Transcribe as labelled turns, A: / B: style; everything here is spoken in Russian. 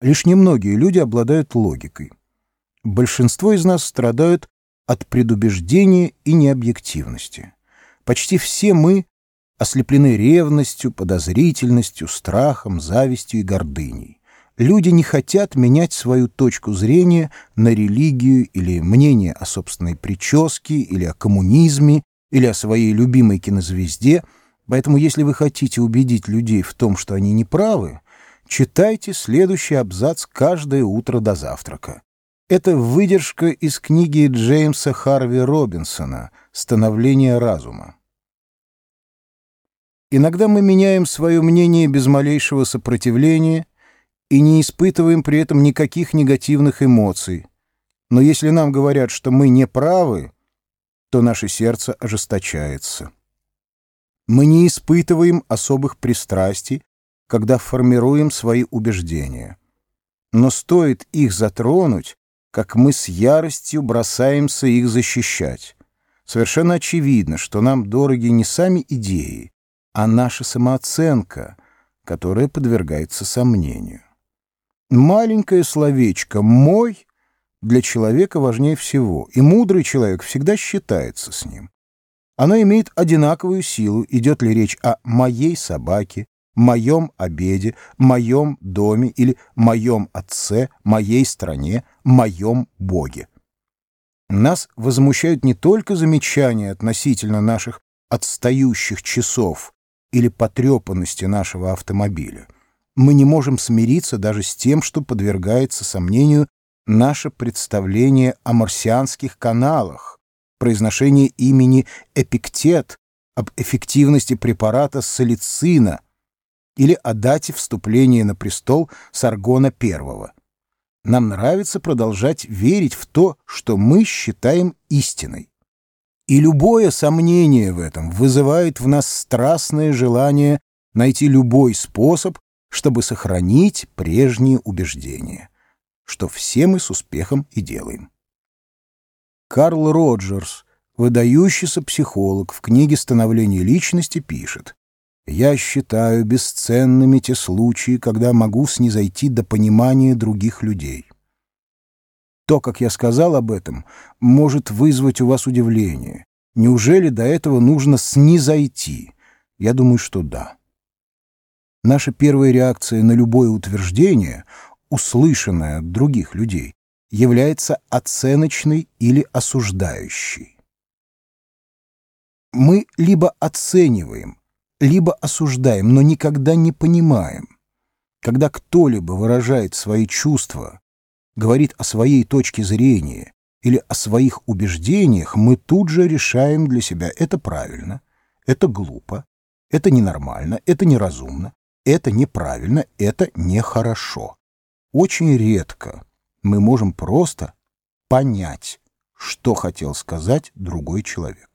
A: Лишь немногие люди обладают логикой. Большинство из нас страдают от предубеждения и необъективности. Почти все мы ослеплены ревностью, подозрительностью, страхом, завистью и гордыней. Люди не хотят менять свою точку зрения на религию или мнение о собственной прическе, или о коммунизме, или о своей любимой кинозвезде, поэтому если вы хотите убедить людей в том, что они неправы, читайте следующий абзац каждое утро до завтрака. Это выдержка из книги Джеймса Харви Робинсона «Становление разума». Иногда мы меняем свое мнение без малейшего сопротивления и не испытываем при этом никаких негативных эмоций. Но если нам говорят, что мы не правы, то наше сердце ожесточается. Мы не испытываем особых пристрастий, когда формируем свои убеждения. Но стоит их затронуть, как мы с яростью бросаемся их защищать. Совершенно очевидно, что нам дороги не сами идеи, а наша самооценка, которая подвергается сомнению. Маленькое словечко «мой» для человека важнее всего, и мудрый человек всегда считается с ним. Оно имеет одинаковую силу, идет ли речь о «моей собаке», «моем обеде», «моем доме» или «моем отце», «моей стране», «моем боге». Нас возмущают не только замечания относительно наших отстающих часов или потрепанности нашего автомобиля. Мы не можем смириться даже с тем, что подвергается сомнению наше представление о марсианских каналах, произношение имени Эпиктет об эффективности препарата салицина или о дате вступления на престол Саргона I. Нам нравится продолжать верить в то, что мы считаем истиной. И любое сомнение в этом вызывает в нас страстное желание найти любой способ, чтобы сохранить прежние убеждения, что все мы с успехом и делаем. Карл Роджерс, выдающийся психолог, в книге «Становление личности» пишет «Я считаю бесценными те случаи, когда могу снизойти до понимания других людей». То, как я сказал об этом, может вызвать у вас удивление. Неужели до этого нужно снизойти? Я думаю, что да. Наша первая реакция на любое утверждение, услышанное от других людей, является оценочной или осуждающей. Мы либо оцениваем, либо осуждаем, но никогда не понимаем. Когда кто-либо выражает свои чувства говорит о своей точке зрения или о своих убеждениях, мы тут же решаем для себя это правильно, это глупо, это ненормально, это неразумно, это неправильно, это нехорошо. Очень редко мы можем просто понять, что хотел сказать другой человек.